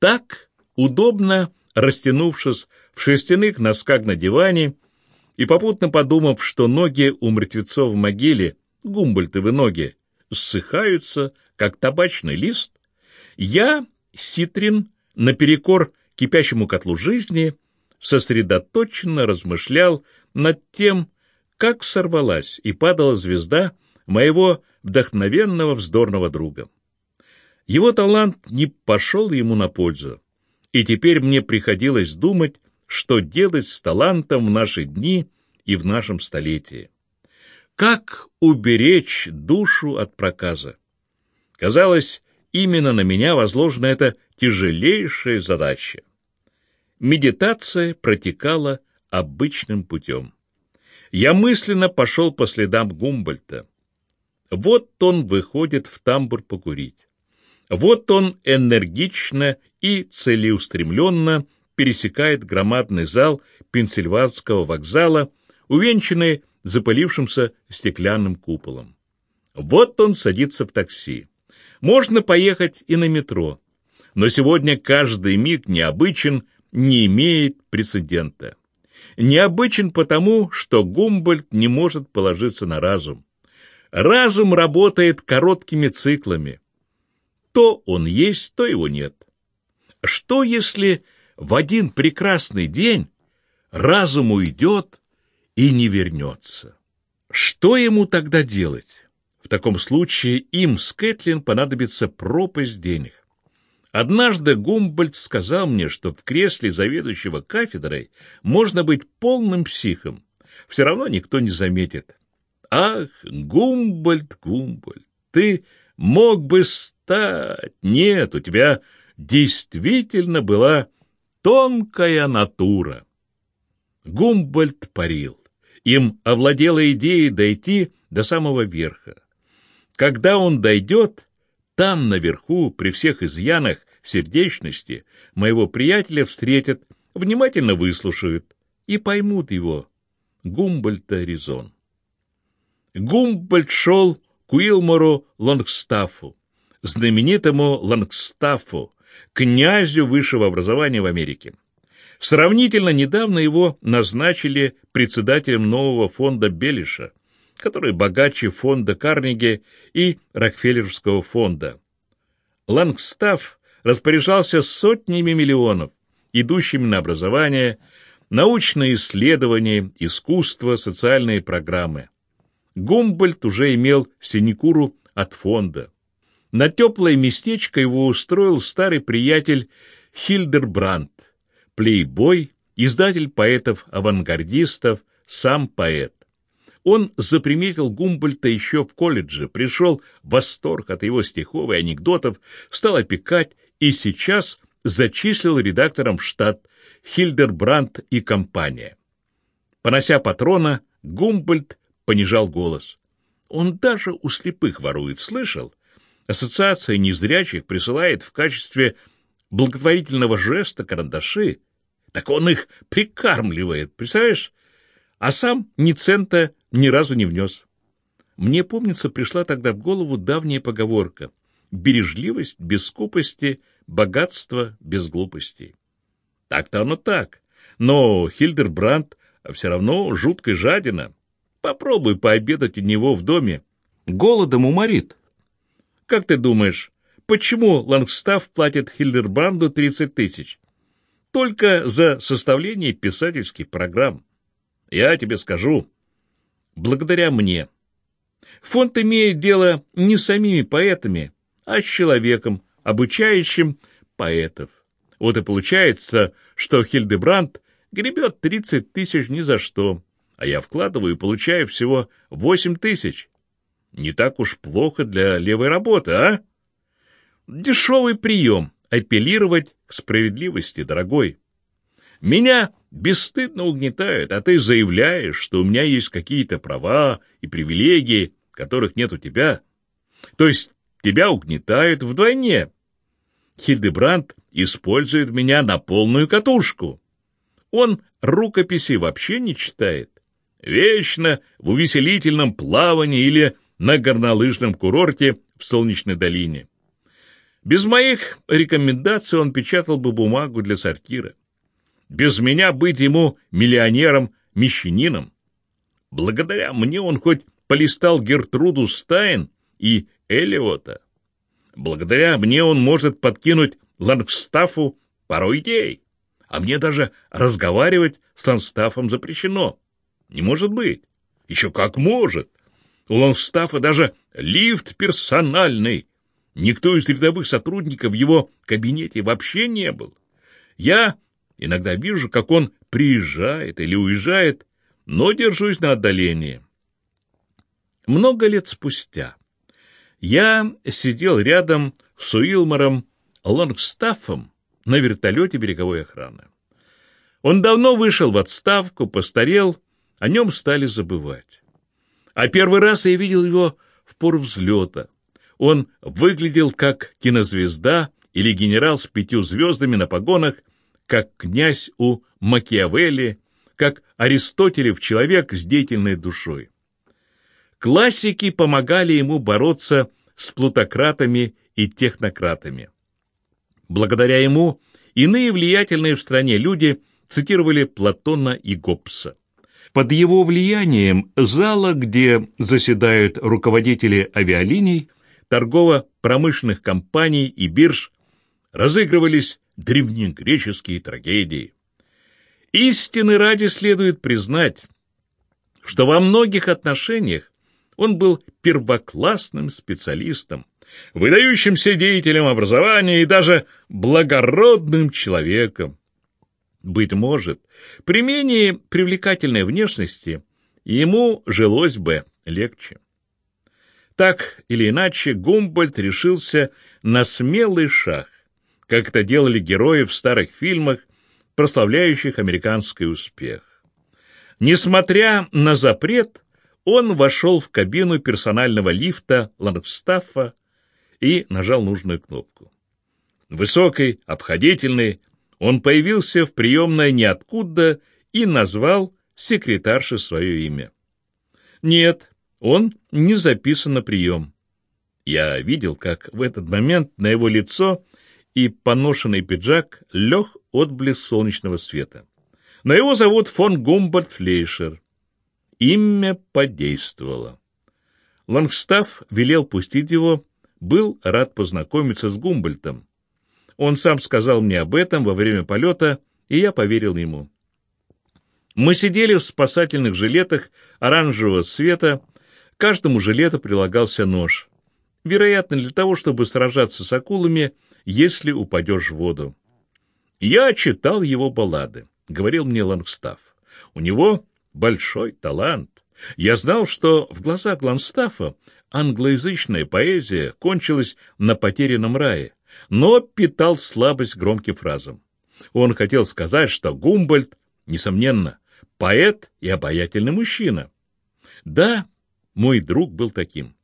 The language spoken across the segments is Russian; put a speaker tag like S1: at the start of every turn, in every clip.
S1: Так, удобно, растянувшись в шерстяных носках на диване и попутно подумав, что ноги у мертвецов в могиле, гумбольтовы ноги, ссыхаются, как табачный лист, я, Ситрин, наперекор кипящему котлу жизни, сосредоточенно размышлял над тем, как сорвалась и падала звезда моего вдохновенного вздорного друга. Его талант не пошел ему на пользу, и теперь мне приходилось думать, что делать с талантом в наши дни и в нашем столетии. Как уберечь душу от проказа? Казалось, именно на меня возложена эта тяжелейшая задача. Медитация протекала обычным путем. Я мысленно пошел по следам Гумбольта. Вот он выходит в тамбур покурить. Вот он энергично и целеустремленно пересекает громадный зал Пенсильванского вокзала, увенчанный запылившимся стеклянным куполом. Вот он садится в такси. Можно поехать и на метро, но сегодня каждый миг необычен, не имеет прецедента. Необычен потому, что Гумбольд не может положиться на разум. Разум работает короткими циклами. То он есть, то его нет. Что, если в один прекрасный день разум уйдет и не вернется? Что ему тогда делать? В таком случае им с Кэтлин понадобится пропасть денег. Однажды Гумбольд сказал мне, что в кресле заведующего кафедрой можно быть полным психом. Все равно никто не заметит. Ах, Гумбольд, Гумбольд, ты мог бы стать. Нет, у тебя действительно была тонкая натура. Гумбольд парил. Им овладела идея дойти до самого верха. Когда он дойдет, там, наверху, при всех изъянах сердечности, моего приятеля встретят, внимательно выслушают и поймут его. Гумбольта резон. Гумбольд шел к Уилмору Лонгстаффу, знаменитому Лонгстаффу, князю высшего образования в Америке. Сравнительно недавно его назначили председателем нового фонда Белиша, который богаче фонда Карнеги и Рокфеллерского фонда. Лангстафф распоряжался сотнями миллионов, идущими на образование, научные исследования, искусство, социальные программы. Гумбольд уже имел синекуру от фонда. На теплое местечко его устроил старый приятель Хильдербранд, плейбой, издатель поэтов-авангардистов, сам поэт. Он заприметил Гумбольта еще в колледже, пришел в восторг от его стихов и анекдотов, стал опекать и сейчас зачислил редактором в штат Хильдербранд и компания. Понося патрона, Гумбольд понижал голос. Он даже у слепых ворует, слышал? Ассоциация незрячих присылает в качестве благотворительного жеста карандаши. Так он их прикармливает, представляешь? А сам ни цента ни разу не внес. Мне, помнится, пришла тогда в голову давняя поговорка «бережливость без скупости, богатство без глупостей». Так-то оно так, но Хильдербранд все равно жуткой жадина. Попробуй пообедать у него в доме. Голодом уморит. Как ты думаешь, почему Лангстаф платит Хильдербранду 30 тысяч? Только за составление писательских программ. Я тебе скажу, благодаря мне. Фонд имеет дело не с самими поэтами, а с человеком, обучающим поэтов. Вот и получается, что Хильдебранд гребет 30 тысяч ни за что а я вкладываю и получаю всего восемь тысяч. Не так уж плохо для левой работы, а? Дешевый прием — апеллировать к справедливости, дорогой. Меня бесстыдно угнетают, а ты заявляешь, что у меня есть какие-то права и привилегии, которых нет у тебя. То есть тебя угнетают вдвойне. Хильдебранд использует меня на полную катушку. Он рукописи вообще не читает. Вечно в увеселительном плавании или на горнолыжном курорте в Солнечной долине. Без моих рекомендаций он печатал бы бумагу для сортира. Без меня быть ему миллионером-мещанином. Благодаря мне он хоть полистал Гертруду Стайн и Элиота. Благодаря мне он может подкинуть Лангстафу пару идей. А мне даже разговаривать с Лангстафом запрещено. Не может быть. Еще как может. У Лангстафа даже лифт персональный. Никто из рядовых сотрудников в его кабинете вообще не был. Я иногда вижу, как он приезжает или уезжает, но держусь на отдалении. Много лет спустя я сидел рядом с Уилмором Лонгстаффом на вертолете береговой охраны. Он давно вышел в отставку, постарел, о нем стали забывать. А первый раз я видел его в пору взлета. Он выглядел как кинозвезда или генерал с пятью звездами на погонах, как князь у Макиавелли, как Аристотелев человек с деятельной душой. Классики помогали ему бороться с плутократами и технократами. Благодаря ему иные влиятельные в стране люди цитировали Платона и Гоббса. Под его влиянием зала, где заседают руководители авиалиний, торгово-промышленных компаний и бирж, разыгрывались древнегреческие трагедии. Истины ради следует признать, что во многих отношениях он был первоклассным специалистом, выдающимся деятелем образования и даже благородным человеком. Быть может, при менее привлекательной внешности ему жилось бы легче. Так или иначе, Гумбольд решился на смелый шаг, как это делали герои в старых фильмах, прославляющих американский успех. Несмотря на запрет, он вошел в кабину персонального лифта Лангстаффа и нажал нужную кнопку. Высокий, обходительный, он появился в приемной ниоткуда и назвал секретарше свое имя. Нет, он не записан на прием. Я видел, как в этот момент на его лицо и поношенный пиджак лег отблеск солнечного света. Но его зовут фон Гумбольд Флейшер. Имя подействовало. Лангстаф велел пустить его, был рад познакомиться с Гумбольтом. Он сам сказал мне об этом во время полета, и я поверил ему. Мы сидели в спасательных жилетах оранжевого цвета, каждому жилету прилагался нож. Вероятно, для того, чтобы сражаться с акулами, если упадешь в воду. Я читал его баллады, говорил мне Лангстаф. У него большой талант. Я знал, что в глазах Ланстафа англоязычная поэзия кончилась на потерянном рае, но питал слабость громким фразам. Он хотел сказать, что Гумбольд, несомненно, поэт и обаятельный мужчина. Да, мой друг был таким.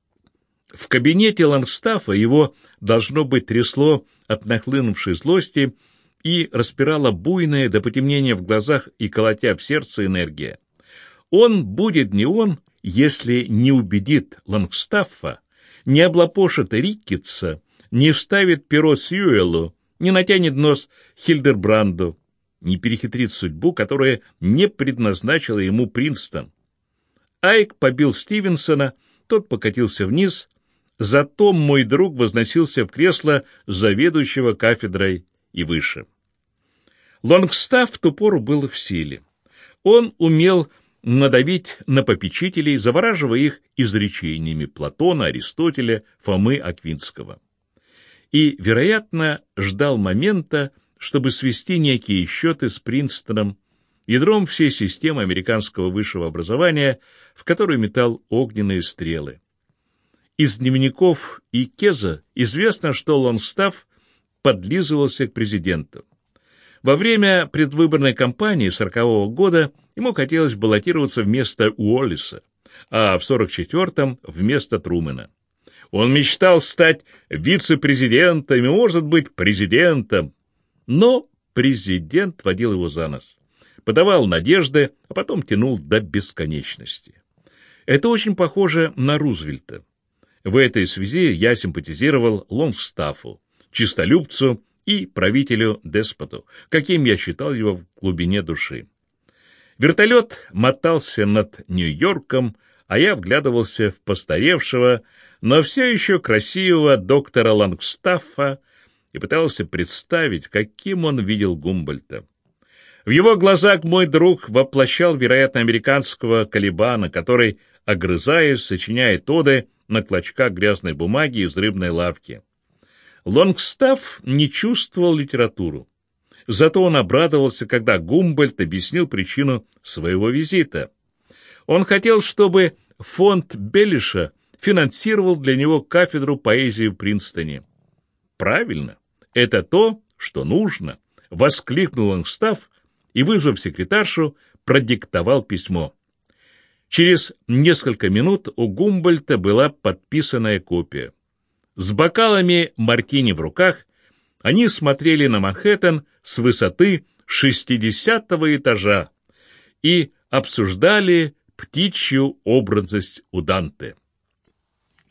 S1: В кабинете Лангстафа его, должно быть, трясло от нахлынувшей злости и распирала буйная до потемнения в глазах и колотя в сердце энергия. Он будет не он, если не убедит Лангстаффа, не облапошит Риккетса, не вставит перо Сьюэлу, не натянет нос Хильдербранду, не перехитрит судьбу, которая не предназначила ему Принстон. Айк побил Стивенсона, тот покатился вниз, зато мой друг возносился в кресло заведующего кафедрой и выше. Лонгстафф в ту пору был в силе. Он умел надавить на попечителей, завораживая их изречениями Платона, Аристотеля, Фомы Аквинского. И, вероятно, ждал момента, чтобы свести некие счеты с Принстоном, ядром всей системы американского высшего образования, в которую метал огненные стрелы. Из дневников и Кеза известно, что Лонгстафф подлизывался к президенту. Во время предвыборной кампании 40 года ему хотелось баллотироваться вместо Уоллиса, а в 44-м вместо Трумэна. Он мечтал стать вице-президентом и, может быть, президентом. Но президент водил его за нос, подавал надежды, а потом тянул до бесконечности. Это очень похоже на Рузвельта. В этой связи я симпатизировал Лонгстаффу, чистолюбцу и правителю-деспоту, каким я считал его в глубине души. Вертолет мотался над Нью-Йорком, а я вглядывался в постаревшего, но все еще красивого доктора Лангстаффа и пытался представить, каким он видел Гумбольта. В его глазах мой друг воплощал, вероятно, американского Калибана, который, огрызаясь, сочиняет оды на клочках грязной бумаги из рыбной лавки. Лонгстафф не чувствовал литературу. Зато он обрадовался, когда Гумбольд объяснил причину своего визита. Он хотел, чтобы фонд Беллиша финансировал для него кафедру поэзии в Принстоне. «Правильно, это то, что нужно», — воскликнул Лонгстафф и, вызвав секретаршу, продиктовал письмо. Через несколько минут у Гумбольта была подписанная копия. С бокалами мартини в руках они смотрели на Манхэттен с высоты шестидесятого этажа и обсуждали птичью образность у Данте.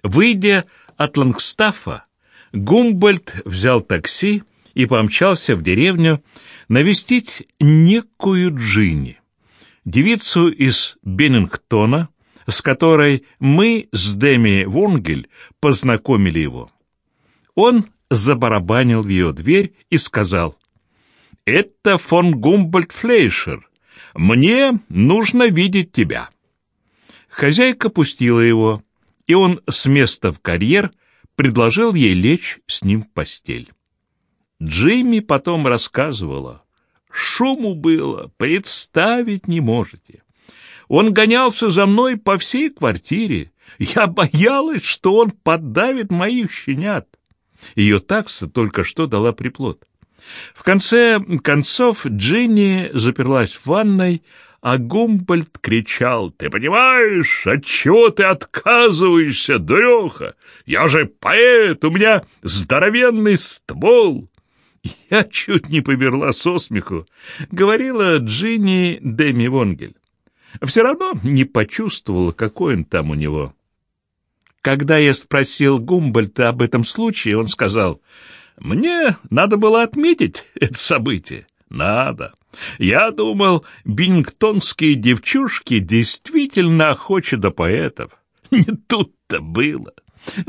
S1: Выйдя от Лангстафа, Гумбольд взял такси и помчался в деревню навестить некую Джинни, девицу из Беннингтона, с которой мы с Деми Вонгель познакомили его. Он забарабанил в ее дверь и сказал, «Это фон Гумбольд Флейшер. Мне нужно видеть тебя». Хозяйка пустила его, и он с места в карьер предложил ей лечь с ним в постель. Джимми потом рассказывала, шуму было, представить не можете. Он гонялся за мной по всей квартире. Я боялась, что он подавит моих щенят. Ее такса только что дала приплод. В конце концов Джинни заперлась в ванной, а Гумбольд кричал, «Ты понимаешь, от чего ты отказываешься, дуреха? Я же поэт, у меня здоровенный ствол!» Я чуть не померла со смеху, говорила Джинни Деми Вонгель все равно не почувствовала, какой он там у него. Когда я спросил Гумбольта об этом случае, он сказал, «Мне надо было отметить это событие». «Надо. Я думал, бингтонские девчушки действительно охочи до поэтов. Не тут-то было.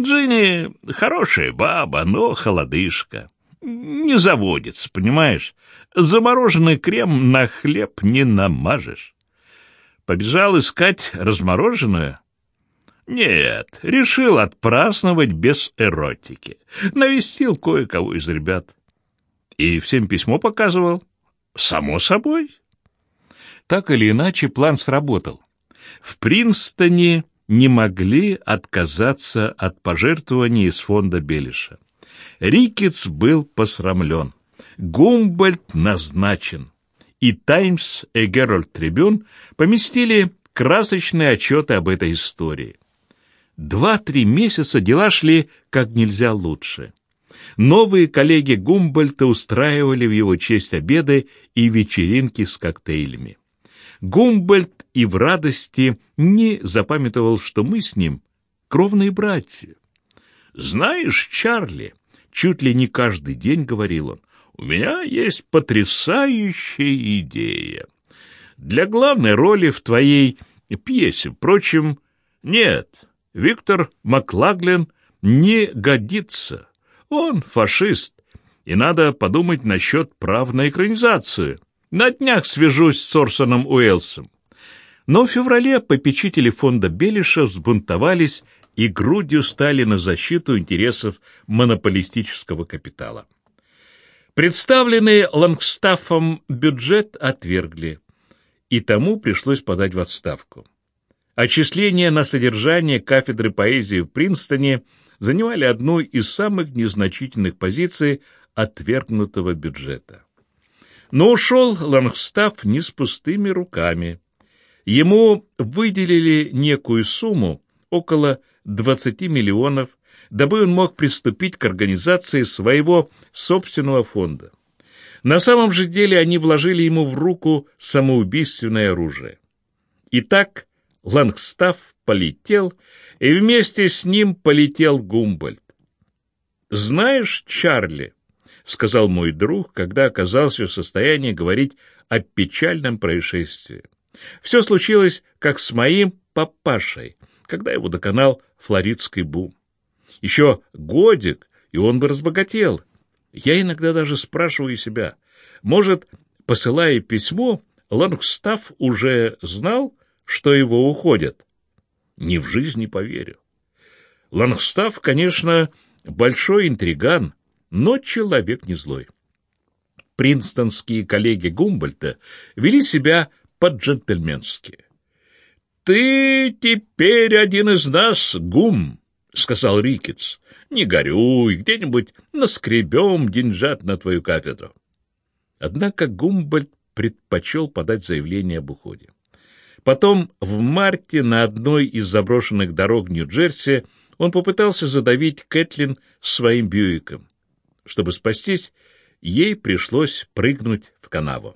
S1: Джинни хорошая баба, но холодышка. Не заводится, понимаешь? Замороженный крем на хлеб не намажешь. Побежал искать размороженную? Нет, решил отпраздновать без эротики. Навестил кое-кого из ребят. И всем письмо показывал. Само собой. Так или иначе, план сработал. В Принстоне не могли отказаться от пожертвований из фонда Белиша. Рикетс был посрамлен. Гумбольд назначен и «Таймс» и «Геральд Трибюн» поместили красочные отчеты об этой истории. Два-три месяца дела шли как нельзя лучше. Новые коллеги Гумбольта устраивали в его честь обеды и вечеринки с коктейлями. Гумбольд и в радости не запамятовал, что мы с ним кровные братья. «Знаешь, Чарли», — чуть ли не каждый день говорил он, у меня есть потрясающая идея. Для главной роли в твоей пьесе, впрочем, нет, Виктор Маклаглен не годится. Он фашист, и надо подумать насчет прав на экранизацию. На днях свяжусь с Орсоном Уэлсом. Но в феврале попечители фонда Белиша взбунтовались и грудью стали на защиту интересов монополистического капитала. Представленный Лангстаффом бюджет отвергли, и тому пришлось подать в отставку. Отчисления на содержание кафедры поэзии в Принстоне занимали одну из самых незначительных позиций отвергнутого бюджета. Но ушел Лангстафф не с пустыми руками. Ему выделили некую сумму, около 20 миллионов дабы он мог приступить к организации своего собственного фонда. На самом же деле они вложили ему в руку самоубийственное оружие. Итак, Лангстаф полетел, и вместе с ним полетел Гумбольд. «Знаешь, Чарли», — сказал мой друг, когда оказался в состоянии говорить о печальном происшествии. Все случилось, как с моим папашей, когда его доконал флоридский бум. Еще годик, и он бы разбогател. Я иногда даже спрашиваю себя, может, посылая письмо, Лангстаф уже знал, что его уходят? Ни в жизнь не поверю. Лангстаф, конечно, большой интриган, но человек не злой. Принстонские коллеги Гумбольта вели себя по-джентльменски. «Ты теперь один из нас, Гум», — сказал Рикетс. «Не горюй, где-нибудь наскребем деньжат на твою кафедру». Однако Гумбольд предпочел подать заявление об уходе. Потом, в марте, на одной из заброшенных дорог Нью-Джерси, он попытался задавить Кэтлин своим Бьюиком. Чтобы спастись, ей пришлось прыгнуть в канаву.